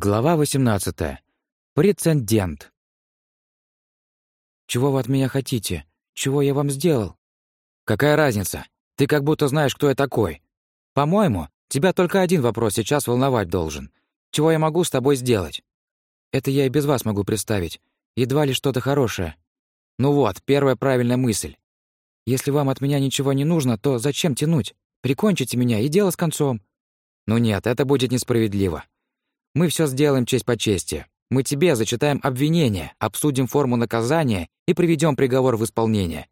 Глава 18. Прецедент. «Чего вы от меня хотите? Чего я вам сделал?» «Какая разница? Ты как будто знаешь, кто я такой. По-моему, тебя только один вопрос сейчас волновать должен. Чего я могу с тобой сделать?» «Это я и без вас могу представить. Едва ли что-то хорошее». «Ну вот, первая правильная мысль. Если вам от меня ничего не нужно, то зачем тянуть? Прикончите меня, и дело с концом». «Ну нет, это будет несправедливо. Мы все сделаем честь по чести. Мы тебе зачитаем обвинение, обсудим форму наказания и приведем приговор в исполнение.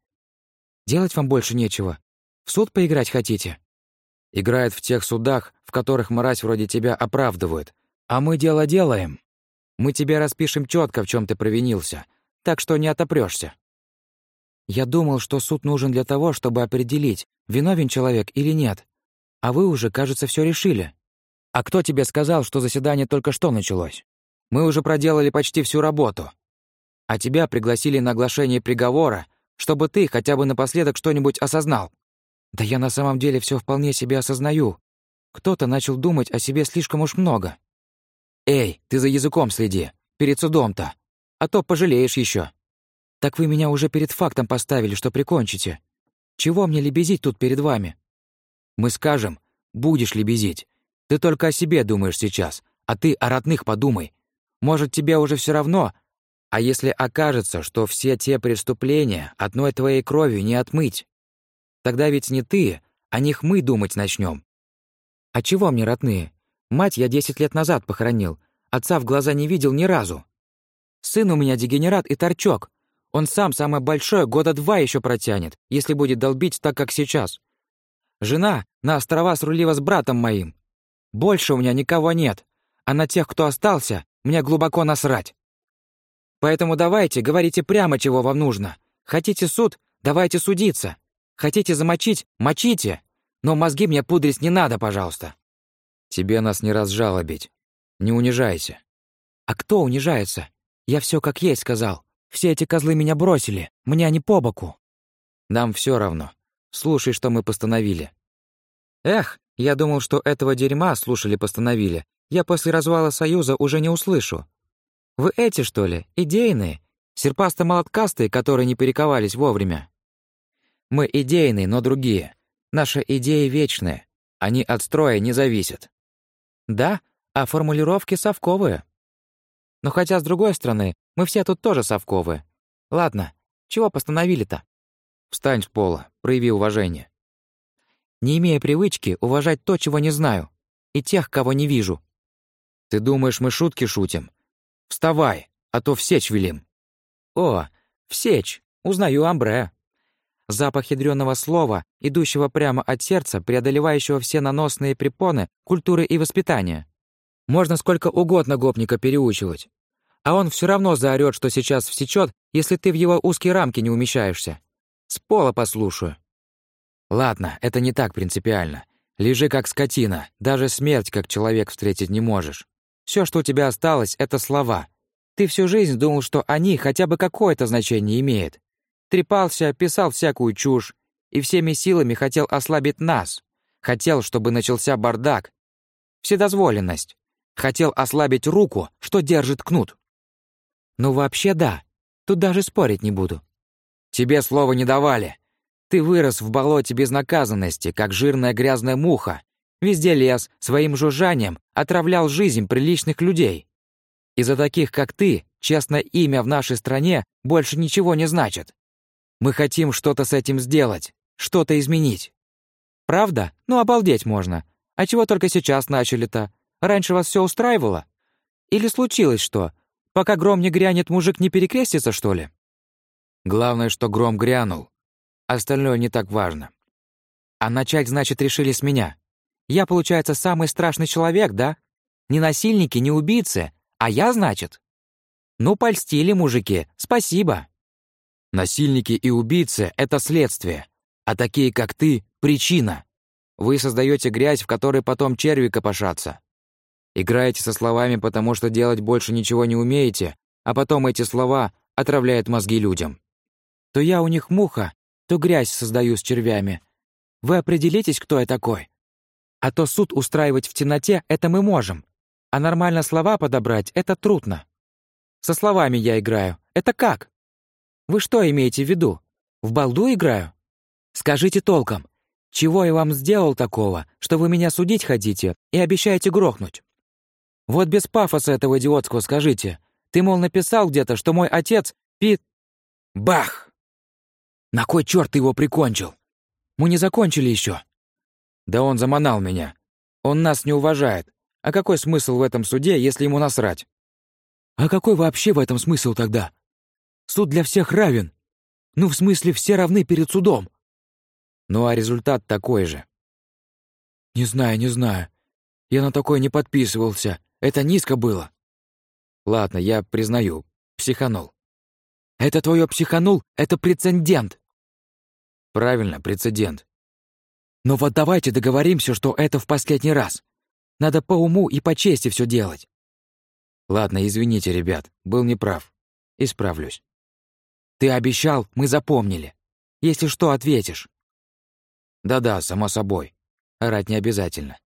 Делать вам больше нечего. В суд поиграть хотите? Играет в тех судах, в которых мразь вроде тебя оправдывают. А мы дело делаем. Мы тебе распишем четко, в чем ты провинился, так что не отопрёшься. Я думал, что суд нужен для того, чтобы определить, виновен человек или нет. А вы уже, кажется, все решили. «А кто тебе сказал, что заседание только что началось? Мы уже проделали почти всю работу. А тебя пригласили на оглашение приговора, чтобы ты хотя бы напоследок что-нибудь осознал. Да я на самом деле все вполне себе осознаю. Кто-то начал думать о себе слишком уж много. Эй, ты за языком следи, перед судом-то, а то пожалеешь еще. Так вы меня уже перед фактом поставили, что прикончите. Чего мне лебезить тут перед вами? Мы скажем, будешь лебезить, ты только о себе думаешь сейчас, а ты о родных подумай. Может, тебе уже все равно, а если окажется, что все те преступления одной твоей кровью не отмыть? Тогда ведь не ты, о них мы думать начнем. А чего мне родные? Мать я десять лет назад похоронил, отца в глаза не видел ни разу. Сын у меня дегенерат и торчок. Он сам самое большое года два еще протянет, если будет долбить так, как сейчас. Жена на острова срулила с братом моим. Больше у меня никого нет, а на тех, кто остался, мне глубоко насрать. Поэтому давайте, говорите прямо, чего вам нужно. Хотите суд? Давайте судиться. Хотите замочить? Мочите. Но мозги мне пудрить не надо, пожалуйста. Тебе нас не разжалобить. Не унижайся. А кто унижается? Я все как есть сказал. Все эти козлы меня бросили. Мне они по боку. Нам все равно. Слушай, что мы постановили. Эх, я думал, что этого дерьма слушали-постановили. Я после развала Союза уже не услышу. Вы эти, что ли, идейные? Серпасто-молоткастые, которые не перековались вовремя? Мы идейные, но другие. Наши идеи вечные. Они от строя не зависят. Да, а формулировки совковые. Но хотя, с другой стороны, мы все тут тоже совковые. Ладно, чего постановили-то? Встань с пола, прояви уважение не имея привычки уважать то, чего не знаю, и тех, кого не вижу. Ты думаешь, мы шутки шутим? Вставай, а то в сечь велим. О, в сечь, узнаю амбре. Запах ядрёного слова, идущего прямо от сердца, преодолевающего все наносные препоны культуры и воспитания. Можно сколько угодно гопника переучивать. А он все равно заорёт, что сейчас всечет, если ты в его узкие рамки не умещаешься. С пола послушаю. Ладно, это не так принципиально. Лежи как скотина, даже смерть как человек встретить не можешь. Все, что у тебя осталось, это слова. Ты всю жизнь думал, что они хотя бы какое-то значение имеют. Трепался, писал всякую чушь и всеми силами хотел ослабить нас. Хотел, чтобы начался бардак. Вседозволенность. Хотел ослабить руку, что держит кнут. Ну вообще да. Тут даже спорить не буду. Тебе слова не давали. Ты вырос в болоте безнаказанности, как жирная грязная муха. Везде лез, своим жужжанием отравлял жизнь приличных людей. Из-за таких, как ты, честное имя в нашей стране больше ничего не значит. Мы хотим что-то с этим сделать, что-то изменить. Правда? Ну, обалдеть можно. А чего только сейчас начали-то? Раньше вас все устраивало? Или случилось что? Пока гром не грянет, мужик не перекрестится, что ли? Главное, что гром грянул, Остальное не так важно. А начать, значит, решили с меня. Я, получается, самый страшный человек, да? Не насильники, не убийцы, а я, значит? Ну, польстили, мужики, спасибо. Насильники и убийцы — это следствие, а такие, как ты, — причина. Вы создаете грязь, в которой потом черви копошатся. Играете со словами, потому что делать больше ничего не умеете, а потом эти слова отравляют мозги людям. То я у них муха, то грязь создаю с червями. Вы определитесь, кто я такой. А то суд устраивать в темноте — это мы можем. А нормально слова подобрать — это трудно. Со словами я играю. Это как? Вы что имеете в виду? В балду играю? Скажите толком, чего я вам сделал такого, что вы меня судить хотите и обещаете грохнуть? Вот без пафоса этого идиотского скажите. Ты, мол, написал где-то, что мой отец Пит... Бах! На кой черт ты его прикончил? Мы не закончили еще. Да он заманал меня. Он нас не уважает. А какой смысл в этом суде, если ему насрать? А какой вообще в этом смысл тогда? Суд для всех равен. Ну, в смысле, все равны перед судом. Ну, а результат такой же. Не знаю, не знаю. Я на такое не подписывался. Это низко было. Ладно, я признаю, психанул. Это твое психанул? Это прецедент. Правильно, прецедент. Но вот давайте договоримся, что это в последний раз. Надо по уму и по чести все делать. Ладно, извините, ребят, был неправ. Исправлюсь. Ты обещал, мы запомнили. Если что, ответишь. Да-да, само собой. Орать не обязательно.